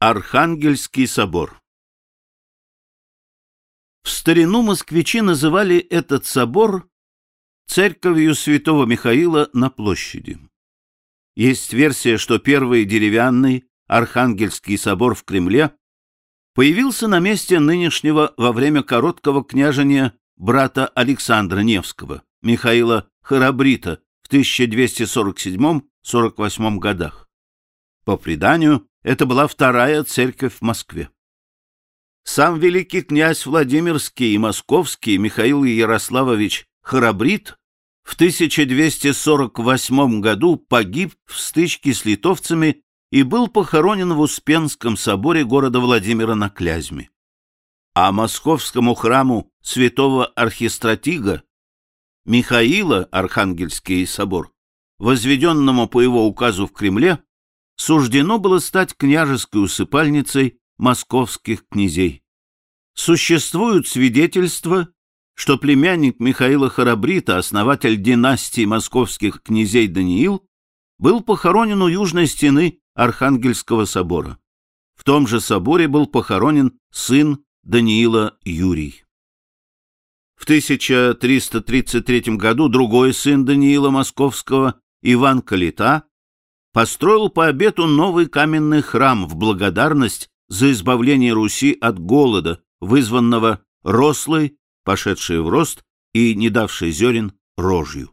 Архангельский собор В старину москвичи называли этот собор церковью святого Михаила на площади. Есть версия, что первый деревянный Архангельский собор в Кремле появился на месте нынешнего во время короткого княжения брата Александра Невского, Михаила Харабрита, в 1247-48 годах. По преданию, это была вторая церковь в Москве. Сам великий князь Владимирский и Московский Михаил Ярославович Храбрит в 1248 году погиб в стычке с литовцами и был похоронен в Успенском соборе города Владимира на Клязьме. А московскому храму святого архистратига Михаила Архангельский собор, возведенному по его указу в Кремле, суждено было стать княжеской усыпальницей московских князей. Существуют свидетельства, что племянник Михаила Харабрита, основатель династии московских князей Даниил, был похоронен у южной стены Архангельского собора. В том же соборе был похоронен сын Даниила Юрий. В 1333 году другой сын Даниила Московского, Иван Калита, построил по обету новый каменный храм в благодарность за избавление Руси от голода, вызванного рослой, пошедшей в рост и не давшей зерен рожью.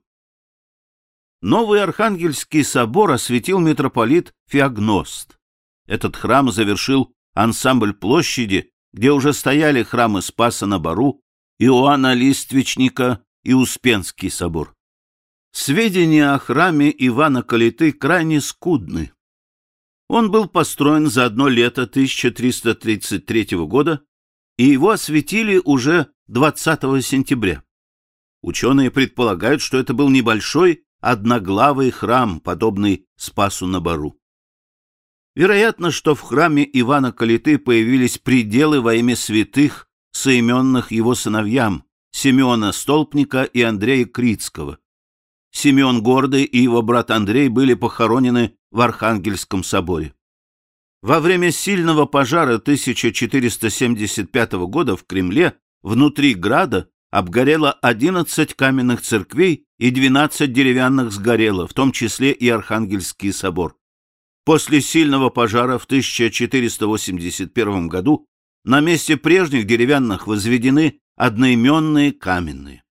Новый Архангельский собор осветил митрополит Феогност. Этот храм завершил ансамбль площади, где уже стояли храмы Спаса на Бару, Иоанна Листвичника и Успенский собор. Сведения о храме Ивана Калиты крайне скудны. Он был построен за одно лето 1333 года, и его осветили уже 20 сентября. Ученые предполагают, что это был небольшой одноглавый храм, подобный Спасу на Бару. Вероятно, что в храме Ивана Калиты появились пределы во имя святых, соименных его сыновьям, Симеона Столпника и Андрея Крицкого, Симеон Гордый и его брат Андрей были похоронены в Архангельском соборе. Во время сильного пожара 1475 года в Кремле внутри града обгорело 11 каменных церквей и 12 деревянных сгорело, в том числе и Архангельский собор. После сильного пожара в 1481 году на месте прежних деревянных возведены одноименные каменные.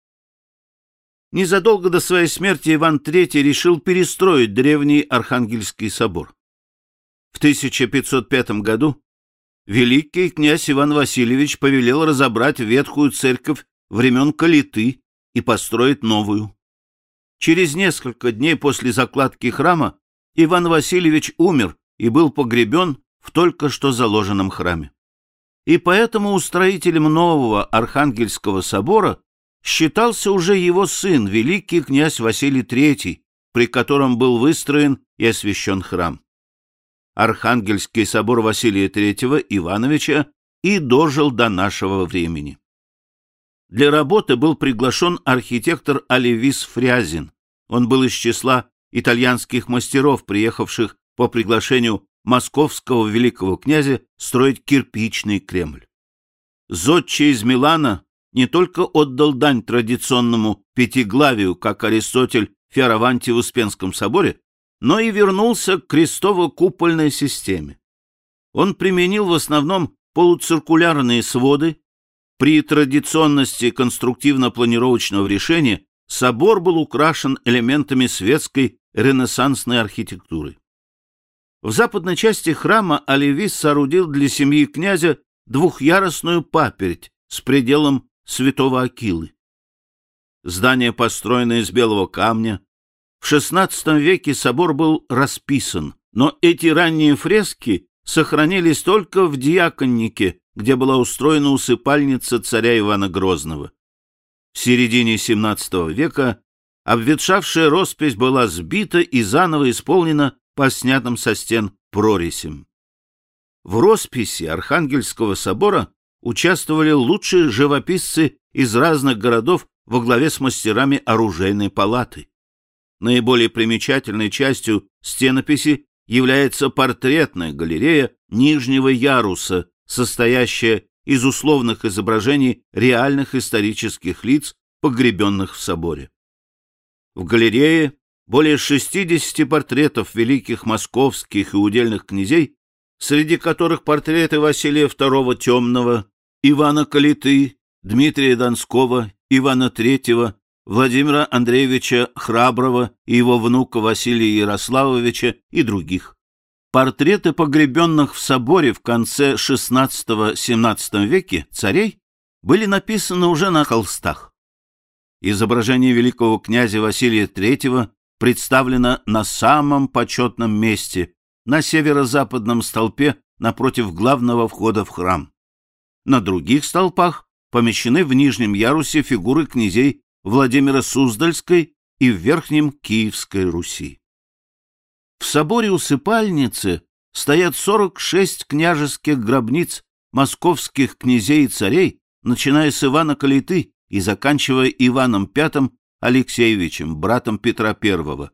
Незадолго до своей смерти Иван III решил перестроить древний Архангельский собор. В 1505 году великий князь Иван Васильевич повелел разобрать ветхую церковь времен Калиты и построить новую. Через несколько дней после закладки храма Иван Васильевич умер и был погребен в только что заложенном храме. И поэтому устроителем нового Архангельского собора считался уже его сын, великий князь Василий III, при котором был выстроен и освящен храм. Архангельский собор Василия III Ивановича и дожил до нашего времени. Для работы был приглашен архитектор Оливис Фрязин. Он был из числа итальянских мастеров, приехавших по приглашению московского великого князя строить кирпичный Кремль. Зодчий из Милана не только отдал дань традиционному пятиглавию, как Аристотель в Фиараванте в Успенском соборе, но и вернулся к крестово-купольной системе. Он применил в основном полуциркулярные своды. При традиционности конструктивно-планировочного решения собор был украшен элементами светской ренессансной архитектуры. В западной части храма Оливис соорудил для семьи князя двухъярусную паперть с пределом святого Акилы. Здание построено из белого камня. В XVI веке собор был расписан, но эти ранние фрески сохранились только в Диаконнике, где была устроена усыпальница царя Ивана Грозного. В середине XVII века обветшавшая роспись была сбита и заново исполнена по снятым со стен проресям. В росписи Архангельского собора участвовали лучшие живописцы из разных городов во главе с мастерами оружейной палаты. Наиболее примечательной частью стенописи является портретная галерея нижнего яруса, состоящая из условных изображений реальных исторических лиц, погребенных в соборе. В галерее более 60 портретов великих московских и удельных князей, среди которых портреты Василия II Темного, Ивана Калиты, Дмитрия Донского, Ивана III, Владимира Андреевича Храброго и его внука Василия Ярославовича и других. Портреты погребенных в соборе в конце XVI-XVII веке царей были написаны уже на холстах. Изображение великого князя Василия III представлено на самом почетном месте, на северо-западном столпе напротив главного входа в храм. На других столпах помещены в нижнем ярусе фигуры князей Владимира Суздальской и в Верхнем Киевской Руси. В соборе усыпальницы стоят 46 княжеских гробниц московских князей и царей, начиная с Ивана Калиты и заканчивая Иваном V Алексеевичем, братом Петра I.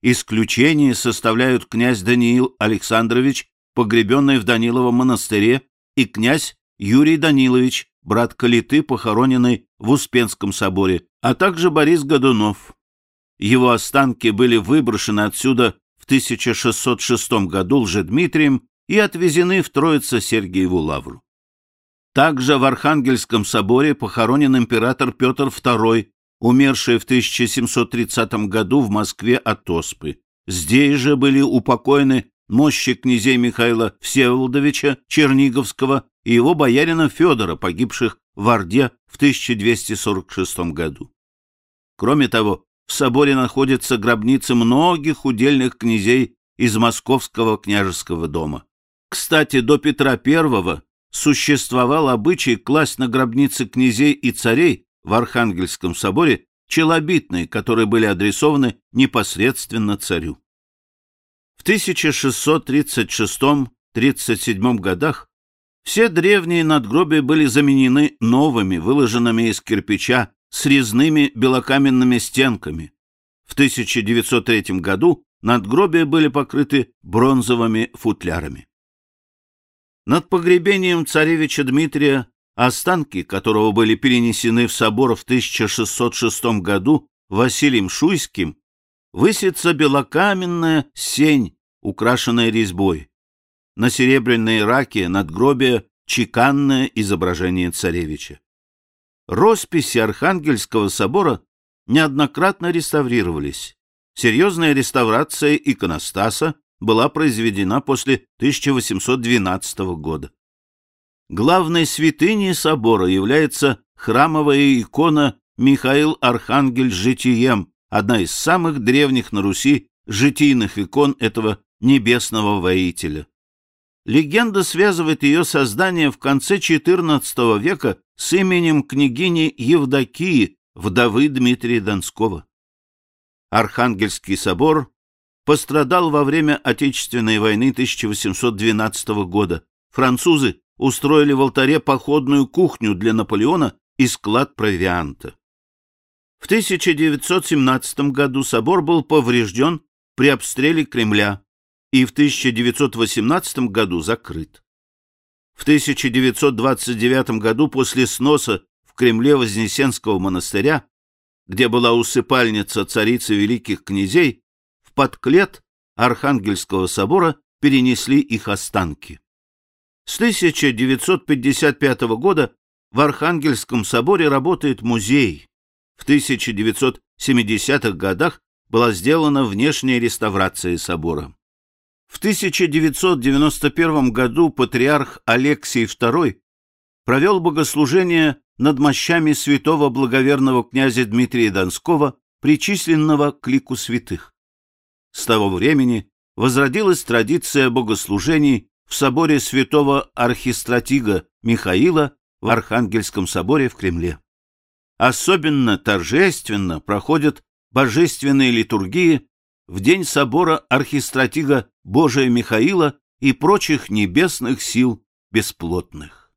Исключение составляют князь Даниил Александрович, погребенный в Даниловом монастыре, и князь Юрий Данилович, брат Калиты, похороненный в Успенском соборе, а также Борис Годунов. Его останки были выброшены отсюда в 1606 году Лжедмитрием и отвезены в Троице-Сергиеву лавру. Также в Архангельском соборе похоронен император Петр II, умерший в 1730 году в Москве от оспы. Здесь же были упокоены мощи князей Михаила Всеволодовича Черниговского и его боярина Федора, погибших в Орде в 1246 году. Кроме того, в соборе находятся гробницы многих удельных князей из Московского княжеского дома. Кстати, до Петра I существовал обычай класть на гробницы князей и царей в Архангельском соборе челобитные, которые были адресованы непосредственно царю. В 1636-37 годах все древние надгробия были заменены новыми, выложенными из кирпича, с резными белокаменными стенками. В 1903 году надгробия были покрыты бронзовыми футлярами. Над погребением царевича Дмитрия, останки которого были перенесены в собор в 1606 году Василием Шуйским, высится белокаменная сень, украшенная резьбой на серебряной раке надгробия чеканное изображение царевича. Росписи Архангельского собора неоднократно реставрировались. Серьезная реставрация иконостаса была произведена после 1812 года. Главной святыней собора является храмовая икона Михаил Архангель Житием, одна из самых древних на Руси житийных икон этого небесного воителя. Легенда связывает ее создание в конце XIV века с именем княгини Евдокии, вдовы Дмитрия Донского. Архангельский собор пострадал во время Отечественной войны 1812 года. Французы устроили в алтаре походную кухню для Наполеона и склад провианта. В 1917 году собор был поврежден при обстреле Кремля и в 1918 году закрыт. В 1929 году после сноса в Кремле Вознесенского монастыря, где была усыпальница царицы великих князей, в подклет Архангельского собора перенесли их останки. С 1955 года в Архангельском соборе работает музей. В 1970-х годах была сделана внешняя реставрация собора. В 1991 году патриарх Алексий II провел богослужение над мощами святого благоверного князя Дмитрия Донского, причисленного к лику святых. С того времени возродилась традиция богослужений в соборе святого архистратига Михаила в Архангельском соборе в Кремле. Особенно торжественно проходят божественные литургии в день собора архистратига Божия Михаила и прочих небесных сил бесплотных.